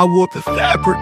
I warp the fabric.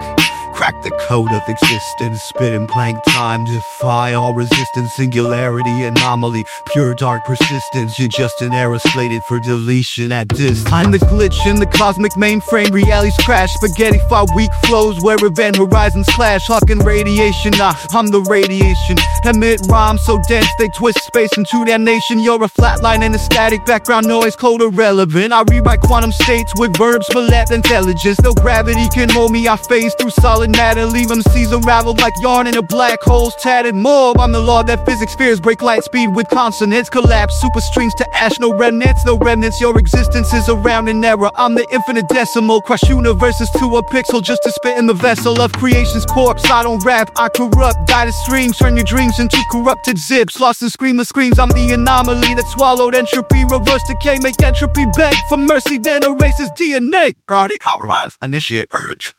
Crack the code of existence, spit in Planck time, defy all resistance, singularity, anomaly, pure dark persistence. You're just an error slated for deletion at this time. The glitch in the cosmic mainframe, reality's crash. Spaghetti fire weak flows where event horizons clash. Hawking radiation, nah, I'm the radiation. Emit rhymes so dense they twist space into damnation. You're a flatline and a static background noise, cold irrelevant. I rewrite quantum states with verbs for left intelligence. No gravity can hold me, I phase through solid matter, leave MCs unraveled like yarn in a black hole's tattered mob. I'm the law that physics fears break light speed with consonants, collapse super strings to ash, no remnants, no remnants. Your existence is around an error. I'm the infinite decimal, crush universes to a pixel just to spit in the vessel of creation's corpse. I don't rap, I corrupt, die to streams, turn your dreams into corrupted zips. Lost in screamless screams, I'm the anomaly that swallowed entropy, reverse decay, make entropy beg for mercy, then erases DNA. Compromise, initiate urge.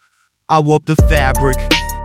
I warp the fabric,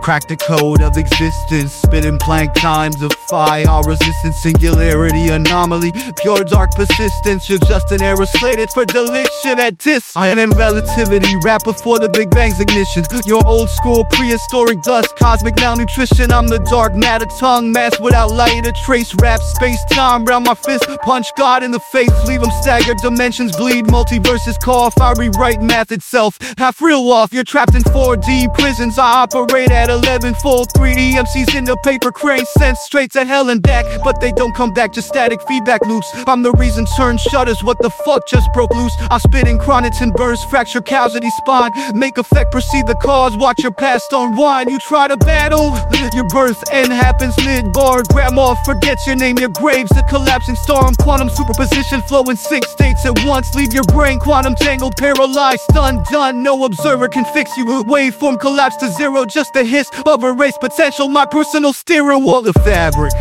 crack the code of existence, spitting blank times of fire, resistance, singularity, anomaly, pure dark persistence. You're just an error slated for deletion at this. I am in relativity, rap before the Big Bang's ignition. Your old school prehistoric dust, cosmic malnutrition. I'm the dark matter tongue, mass without light, a trace rap, space time round my fist, punch God in the face, leave them staggered, dimensions bleed, multiverses cough. I rewrite math itself, half real off. You're trapped in 4D prisons. I operate at 11 full 3D MCs in the paper crane sent straight to hell and back, but they don't come back, just static feedback loops. I'm the reason turn shutters. What the fuck just broke loose? I spit in chronics and bursts, fracture causality spine, make effect proceed the cause. Watch your past unwind. You try to battle, your birth end happens mid bar. Grandma forgets your name, your graves, a collapsing storm, quantum superposition, flow in six states at once. Leave your brain quantum tangled, paralyzed, stunned, done. No observer can fix you. Waveform collapse to zero, just a hiss of erased potential. My personal steering wheel, the fabric.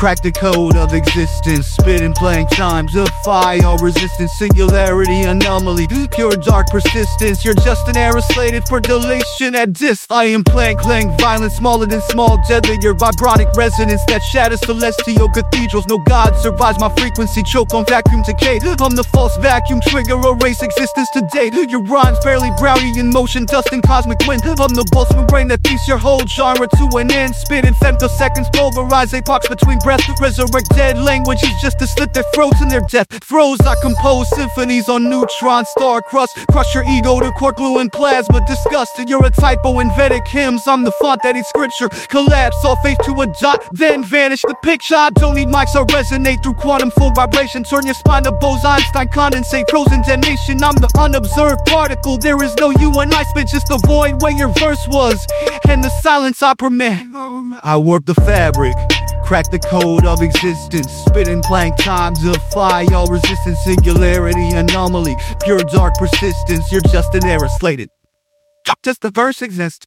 Crack the code of existence, spit in blank times of fire, resistance, singularity, anomaly, pure dark persistence. You're just an error slated for deletion at this. I am playing, clang, violence, smaller than small, deadly. Your vibronic resonance that shatters celestial cathedrals. No god survives my frequency, choke on vacuum decay. I'm the false vacuum trigger, erase existence today. Your rhymes barely Brownian motion, dust and cosmic wind. I'm the boss brain that beats your whole genre to an end. Spit in femtoseconds, pulverize apox between breath. Resurrect dead languages just to slit their throats in their death. Froze, I compose symphonies on neutron star crust. Crush your ego to quark-gluon plasma. Disgusted, you're a typo in Vedic hymns. I'm the font that eats scripture. Collapse all faith to a dot, then vanish the picture. I don't need mics, I resonate through quantum full vibration. Turn your spine to Bose Einstein condensate. Frozen damnation, I'm the unobserved particle. There is no you and I spit, just the void where your verse was. And the silence I permit. I warp the fabric. Crack the code of existence, spitting blank times of fire, all resistance, singularity, anomaly, pure dark persistence. You're just an error slated. Just the verse exists.